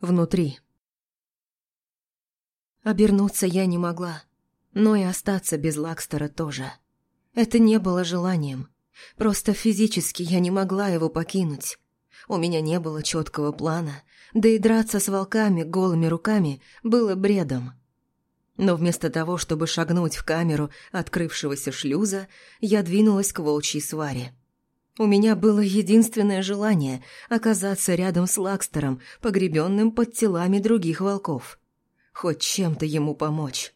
внутри. Обернуться я не могла, но и остаться без Лакстера тоже. Это не было желанием. Просто физически я не могла его покинуть. У меня не было четкого плана, да и драться с волками голыми руками было бредом. Но вместо того, чтобы шагнуть в камеру открывшегося шлюза, я двинулась к волчьей сваре. У меня было единственное желание оказаться рядом с Лакстером, погребенным под телами других волков. Хоть чем-то ему помочь.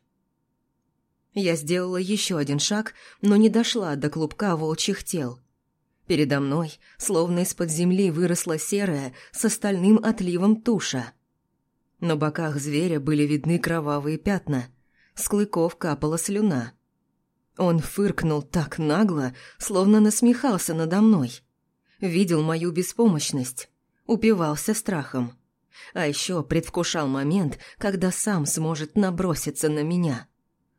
Я сделала еще один шаг, но не дошла до клубка волчьих тел. Передо мной, словно из-под земли, выросла серая с остальным отливом туша. На боках зверя были видны кровавые пятна. С клыков капала слюна. Он фыркнул так нагло, словно насмехался надо мной. Видел мою беспомощность, упивался страхом. А еще предвкушал момент, когда сам сможет наброситься на меня.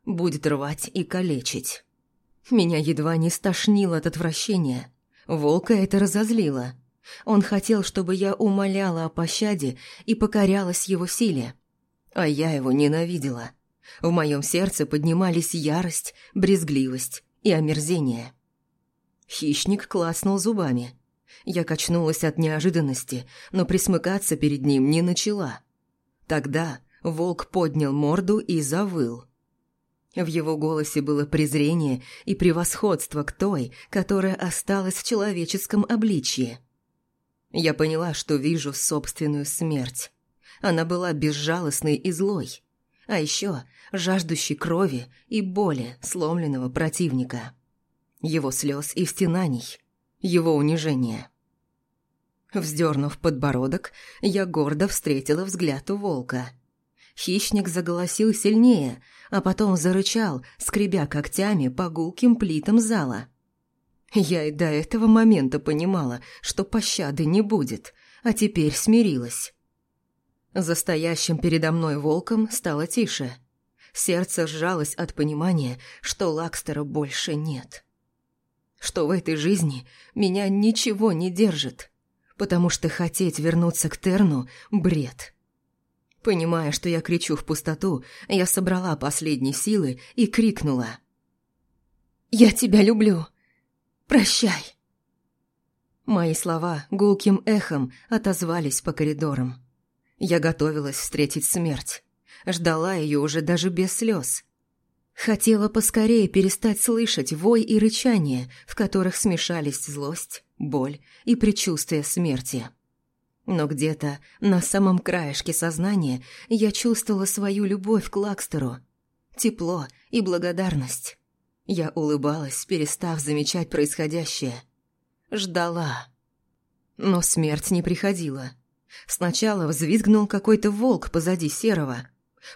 Будет рвать и калечить. Меня едва не стошнило от отвращения. Волка это разозлило. Он хотел, чтобы я умоляла о пощаде и покорялась его силе. А я его ненавидела. В моем сердце поднимались ярость, брезгливость и омерзение. Хищник класнул зубами. Я качнулась от неожиданности, но присмыкаться перед ним не начала. Тогда волк поднял морду и завыл. В его голосе было презрение и превосходство к той, которая осталась в человеческом обличье. Я поняла, что вижу собственную смерть. Она была безжалостной и злой, а еще жаждущей крови и боли сломленного противника. Его слез и стенаний, его унижения. Вздернув подбородок, я гордо встретила взгляд у волка – Хищник заголосил сильнее, а потом зарычал, скребя когтями по гулким плитам зала. Я и до этого момента понимала, что пощады не будет, а теперь смирилась. За стоящим передо мной волком стало тише. Сердце сжалось от понимания, что Лакстера больше нет. Что в этой жизни меня ничего не держит, потому что хотеть вернуться к Терну – бред. Понимая, что я кричу в пустоту, я собрала последние силы и крикнула. «Я тебя люблю! Прощай!» Мои слова гулким эхом отозвались по коридорам. Я готовилась встретить смерть. Ждала ее уже даже без слез. Хотела поскорее перестать слышать вой и рычание, в которых смешались злость, боль и предчувствие смерти. Но где-то на самом краешке сознания я чувствовала свою любовь к Лакстеру. Тепло и благодарность. Я улыбалась, перестав замечать происходящее. Ждала. Но смерть не приходила. Сначала взвизгнул какой-то волк позади серого.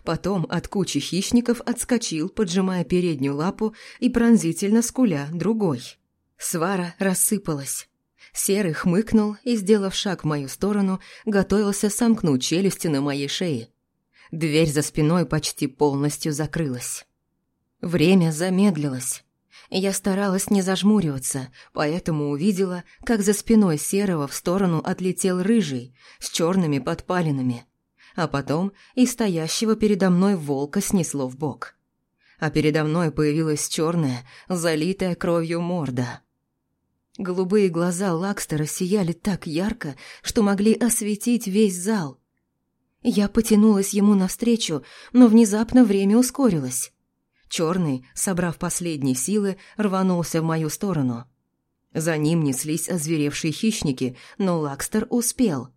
Потом от кучи хищников отскочил, поджимая переднюю лапу и пронзительно скуля другой. Свара рассыпалась. Серый хмыкнул и, сделав шаг в мою сторону, готовился сомкнуть челюсти на моей шее. Дверь за спиной почти полностью закрылась. Время замедлилось. Я старалась не зажмуриваться, поэтому увидела, как за спиной Серого в сторону отлетел рыжий с черными подпалинами, а потом и стоящего передо мной волка снесло в бок. А передо мной появилась черная, залитая кровью морда. Голубые глаза Лакстера сияли так ярко, что могли осветить весь зал. Я потянулась ему навстречу, но внезапно время ускорилось. Черный, собрав последние силы, рванулся в мою сторону. За ним неслись озверевшие хищники, но Лакстер успел.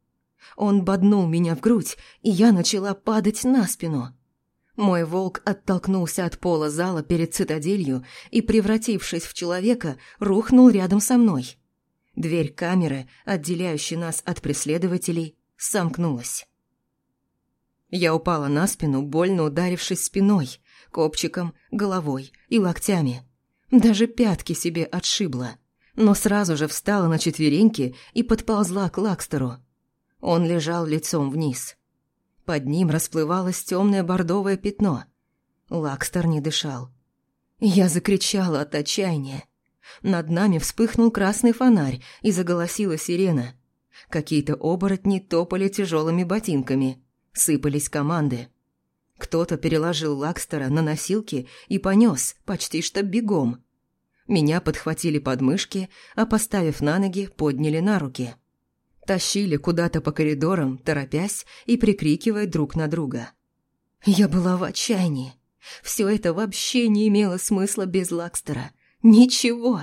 Он боднул меня в грудь, и я начала падать на спину. Мой волк оттолкнулся от пола зала перед цитаделью и, превратившись в человека, рухнул рядом со мной. Дверь камеры, отделяющей нас от преследователей, сомкнулась. Я упала на спину, больно ударившись спиной, копчиком, головой и локтями. Даже пятки себе отшибла, но сразу же встала на четвереньки и подползла к Лакстеру. Он лежал лицом вниз – под ним расплывалось темное бордовое пятно. Лакстер не дышал. Я закричала от отчаяния. Над нами вспыхнул красный фонарь и заголосила сирена. Какие-то оборотни топали тяжелыми ботинками. Сыпались команды. Кто-то переложил Лакстера на носилки и понес, почти что бегом. Меня подхватили подмышки, а поставив на ноги, подняли на руки. Тащили куда-то по коридорам, торопясь и прикрикивая друг на друга. Я была в отчаянии. Все это вообще не имело смысла без Лакстера. Ничего.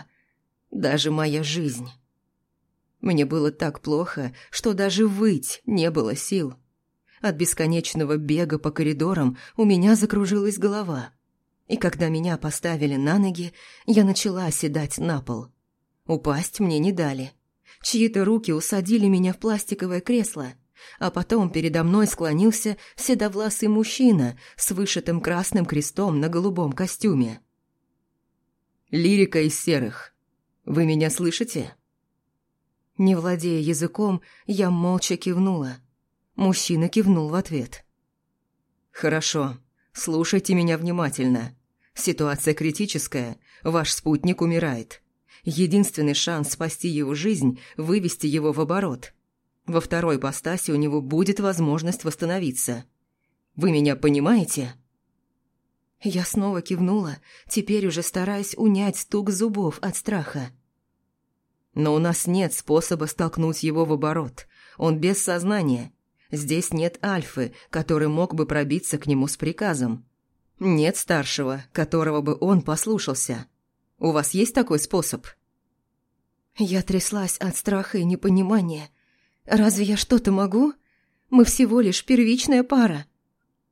Даже моя жизнь. Мне было так плохо, что даже выть не было сил. От бесконечного бега по коридорам у меня закружилась голова. И когда меня поставили на ноги, я начала оседать на пол. Упасть мне не дали. Чьи-то руки усадили меня в пластиковое кресло, а потом передо мной склонился седовласый мужчина с вышитым красным крестом на голубом костюме. «Лирика из серых. Вы меня слышите?» Не владея языком, я молча кивнула. Мужчина кивнул в ответ. «Хорошо. Слушайте меня внимательно. Ситуация критическая. Ваш спутник умирает. Единственный шанс спасти его жизнь – вывести его в оборот. Во второй постаси у него будет возможность восстановиться. Вы меня понимаете?» Я снова кивнула, теперь уже стараясь унять стук зубов от страха. Но у нас нет способа столкнуть его в оборот. Он без сознания. Здесь нет Альфы, который мог бы пробиться к нему с приказом. Нет старшего, которого бы он послушался. У вас есть такой способ?» Я тряслась от страха и непонимания. «Разве я что-то могу? Мы всего лишь первичная пара.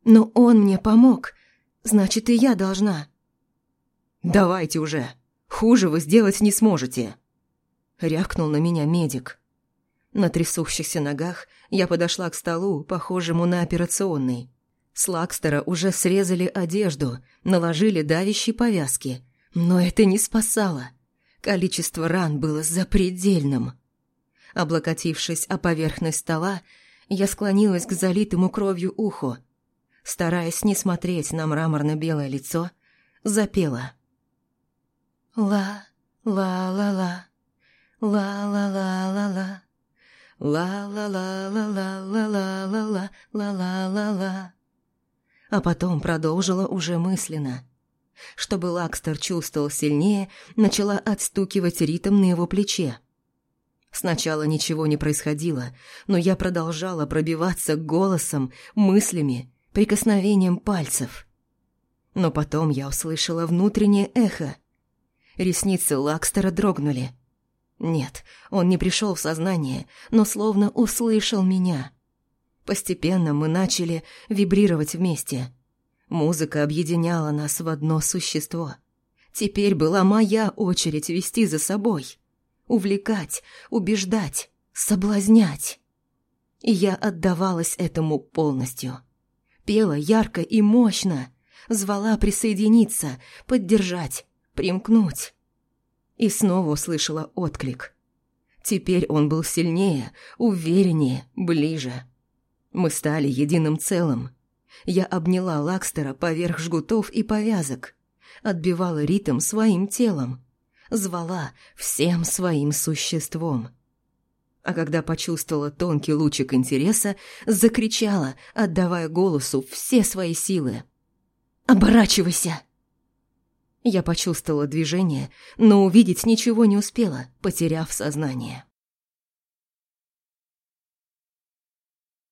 Но он мне помог, значит, и я должна». «Давайте уже. Хуже вы сделать не сможете», Рявкнул на меня медик. На трясущихся ногах я подошла к столу, похожему на операционный. С Лакстера уже срезали одежду, наложили давящие повязки. Но это не спасало. Количество ран было запредельным. Облокотившись о поверхность стола, я склонилась к залитому кровью уху. Стараясь не смотреть на мраморно-белое лицо, запела. «Ла-ла-ла-ла». Ла-ла-ла-ла-ла. Ла-ла-ла-ла-ла-ла-ла-ла-ла-ла-ла. А потом продолжила уже мысленно. Чтобы Лакстер чувствовал сильнее, начала отстукивать ритм на его плече. Сначала ничего не происходило, но я продолжала пробиваться голосом, мыслями, прикосновением пальцев. Но потом я услышала внутреннее эхо. Ресницы Лакстера дрогнули. Нет, он не пришел в сознание, но словно услышал меня. Постепенно мы начали вибрировать вместе. Музыка объединяла нас в одно существо. Теперь была моя очередь вести за собой. Увлекать, убеждать, соблазнять. И я отдавалась этому полностью. Пела ярко и мощно, звала присоединиться, поддержать, примкнуть и снова услышала отклик. Теперь он был сильнее, увереннее, ближе. Мы стали единым целым. Я обняла Лакстера поверх жгутов и повязок, отбивала ритм своим телом, звала всем своим существом. А когда почувствовала тонкий лучик интереса, закричала, отдавая голосу все свои силы. «Оборачивайся!» Я почувствовала движение, но увидеть ничего не успела, потеряв сознание.